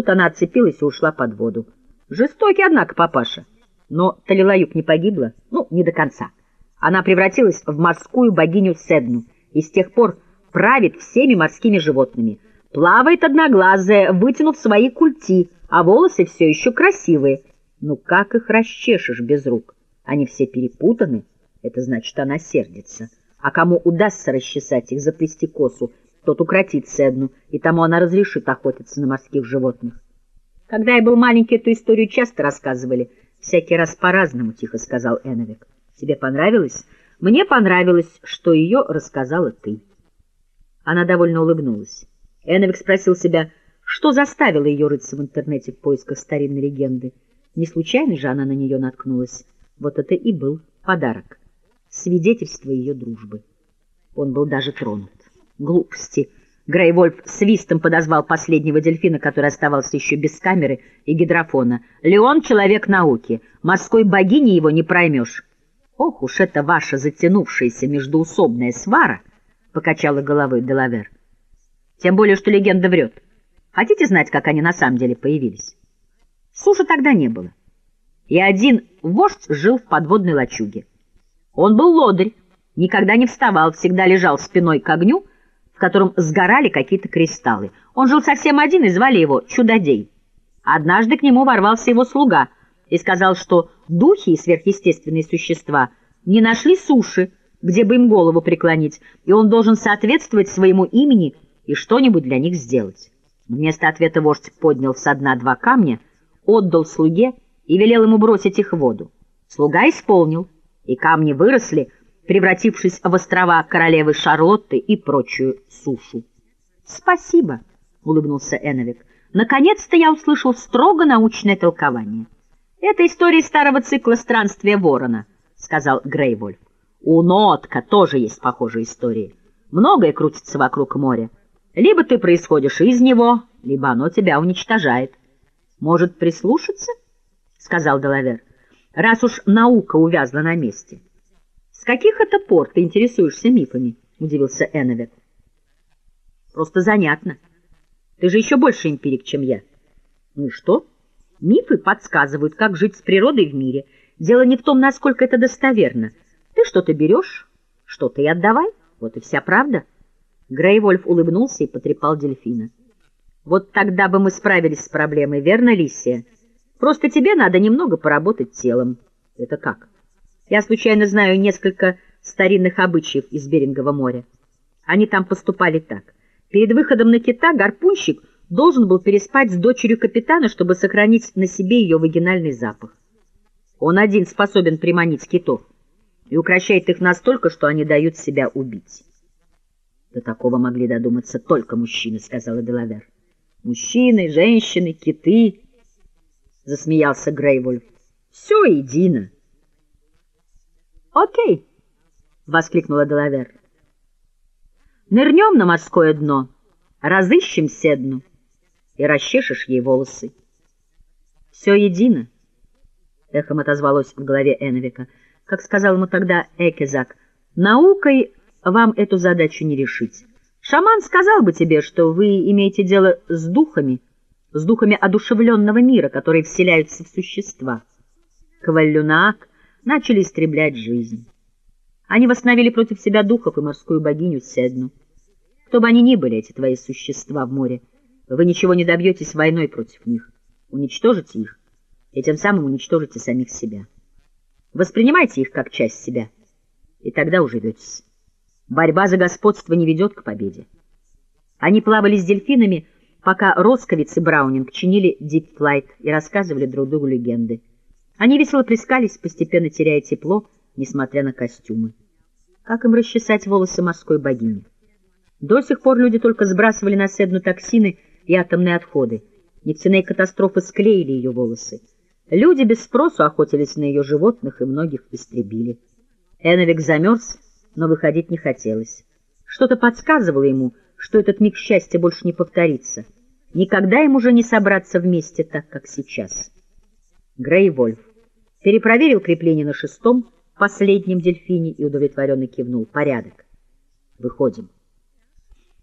Тут она отцепилась и ушла под воду. Жестокий, однако, папаша. Но Талилаюк не погибла, ну, не до конца. Она превратилась в морскую богиню Седну и с тех пор правит всеми морскими животными. Плавает одноглазая, вытянув свои культи, а волосы все еще красивые. Ну как их расчешешь без рук? Они все перепутаны, это значит, она сердится. А кому удастся расчесать их, заплести косу, тот укротит Седну, и тому она разрешит охотиться на морских животных. Когда я был маленький, эту историю часто рассказывали. Всякий раз по-разному, — тихо сказал Эновик. Тебе понравилось? Мне понравилось, что ее рассказала ты. Она довольно улыбнулась. Эновик спросил себя, что заставило ее рыться в интернете в поисках старинной легенды. Не случайно же она на нее наткнулась. Вот это и был подарок. Свидетельство ее дружбы. Он был даже тронут. Глупости. Грейвольф свистом подозвал последнего дельфина, который оставался еще без камеры и гидрофона. «Леон — человек науки. Морской богини его не проймешь». «Ох уж это ваша затянувшаяся междуусобная свара!» — покачала головой Делавер. «Тем более, что легенда врет. Хотите знать, как они на самом деле появились?» Суши тогда не было. И один вождь жил в подводной лачуге. Он был лодырь, никогда не вставал, всегда лежал спиной к огню, котором сгорали какие-то кристаллы. Он жил совсем один, и звали его Чудодей. Однажды к нему ворвался его слуга и сказал, что духи и сверхъестественные существа не нашли суши, где бы им голову преклонить, и он должен соответствовать своему имени и что-нибудь для них сделать. Вместо ответа вождь поднял со дна два камня, отдал слуге и велел ему бросить их в воду. Слуга исполнил, и камни выросли, превратившись в острова королевы Шарлотты и прочую сушу. «Спасибо», — улыбнулся Эновик. «Наконец-то я услышал строго научное толкование». «Это история старого цикла странствия ворона», — сказал Грейвольф. У Нотка тоже есть похожие истории. Многое крутится вокруг моря. Либо ты происходишь из него, либо оно тебя уничтожает. Может, прислушаться? — сказал Делавер. — Раз уж наука увязла на месте. — С каких это пор ты интересуешься мифами? — удивился Эновет. — Просто занятно. Ты же еще больше эмпирик, чем я. Ну и что? Мифы подсказывают, как жить с природой в мире. Дело не в том, насколько это достоверно — ты что-то берешь, что-то и отдавай. Вот и вся правда. Грейвольф улыбнулся и потрепал дельфина. Вот тогда бы мы справились с проблемой, верно, Лисия? Просто тебе надо немного поработать телом. Это как? Я случайно знаю несколько старинных обычаев из Берингового моря. Они там поступали так. Перед выходом на кита гарпунщик должен был переспать с дочерью капитана, чтобы сохранить на себе ее вагинальный запах. Он один способен приманить китов и укращает их настолько, что они дают себя убить. До такого могли додуматься только мужчины, — сказала Делавер. Мужчины, женщины, киты, — засмеялся Грейвольф. Все едино. Окей, — воскликнула Делавер. Нырнем на морское дно, разыщем седну и расчешешь ей волосы. Все едино, — эхом отозвалось в голове Эновика как сказал ему тогда Экезак, наукой вам эту задачу не решить. Шаман сказал бы тебе, что вы имеете дело с духами, с духами одушевленного мира, которые вселяются в существа. Кваллюнаак начали истреблять жизнь. Они восстановили против себя духов и морскую богиню Седну. Кто бы они ни были, эти твои существа в море, вы ничего не добьетесь войной против них. Уничтожите их, и тем самым уничтожите самих себя. Воспринимайте их как часть себя, и тогда уживетесь. Борьба за господство не ведет к победе. Они плавали с дельфинами, пока Росковиц и Браунинг чинили дипфлайт и рассказывали друг другу легенды. Они весело плескались, постепенно теряя тепло, несмотря на костюмы. Как им расчесать волосы морской богини? До сих пор люди только сбрасывали на седну токсины и атомные отходы. Нефтяные катастрофы склеили ее волосы. Люди без спросу охотились на ее животных и многих истребили. Эновик замерз, но выходить не хотелось. Что-то подсказывало ему, что этот миг счастья больше не повторится. Никогда им уже не собраться вместе так, как сейчас. Грей Вольф перепроверил крепление на шестом, последнем дельфине и удовлетворенно кивнул. Порядок. Выходим.